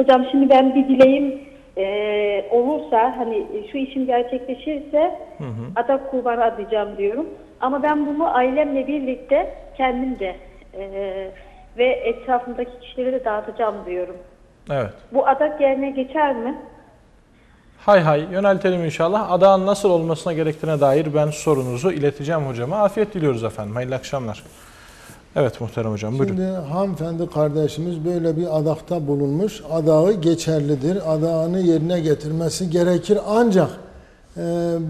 Hocam şimdi ben bir dileğim e, olursa hani şu işim gerçekleşirse adak kurbanı adayacağım diyorum. Ama ben bunu ailemle birlikte kendim de e, ve etrafımdaki kişilere de dağıtacağım diyorum. Evet. Bu adak yerine geçer mi? Hay hay yöneltelim inşallah. Adağın nasıl olmasına gerektiğine dair ben sorunuzu ileteceğim hocama. Afiyet diliyoruz efendim. Hayırlı akşamlar. Evet muhterem hocam buyurun. Şimdi hanımefendi kardeşimiz böyle bir adakta bulunmuş. Adağı geçerlidir. Adağını yerine getirmesi gerekir. Ancak e,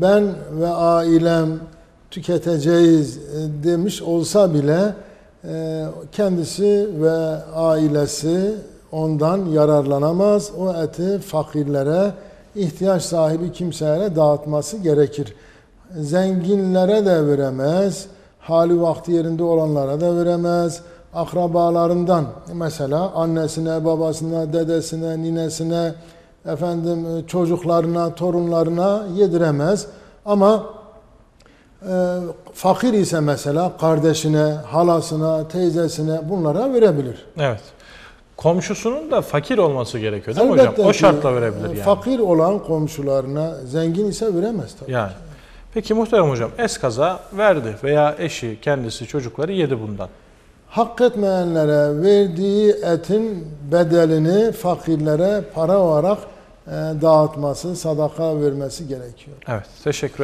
ben ve ailem tüketeceğiz e, demiş olsa bile e, kendisi ve ailesi ondan yararlanamaz. O eti fakirlere, ihtiyaç sahibi kimselere dağıtması gerekir. Zenginlere de veremez, hali vakti yerinde olanlara da veremez. Akrabalarından mesela annesine, babasına, dedesine, ninesine, efendim e, çocuklarına, torunlarına yediremez. Ama e, fakir ise mesela kardeşine, halasına, teyzesine bunlara verebilir. Evet. Komşusunun da fakir olması gerekiyor değil mi hocam? O ki, şartla verebilir e, yani. Fakir olan komşularına, zengin ise veremez tabii. Yani. Peki muhterem hocam eskaza verdi veya eşi, kendisi, çocukları yedi bundan. Hak etmeyenlere verdiği etin bedelini fakirlere para olarak e, dağıtması, sadaka vermesi gerekiyor. Evet teşekkür